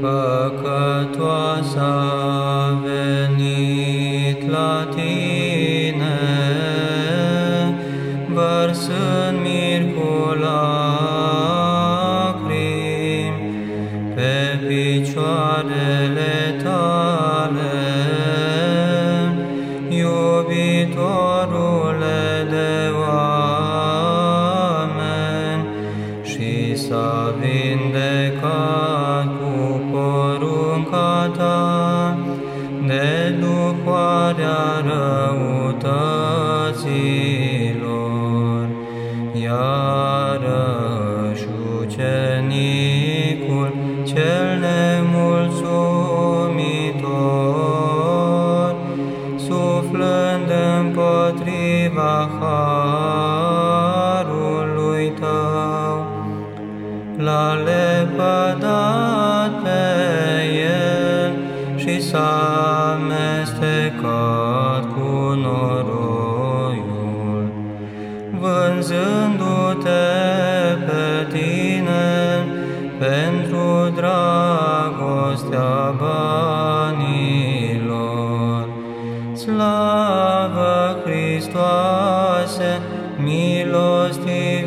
păcătoasă a venit la tine, vărsând mir cu lacrimi pe picioarele tale, iubitorule de oameni, și s-a vindecat cu porunca ta de duhoarea răutăților. Iarăși ucenicul cel nemulțumitor, suflând împotriva harului tău, l-a lepădat și s-a amestecat cu noroiul, vânzându-te pe tine pentru dragostea banilor. Slavă Hristoase, milostiviți!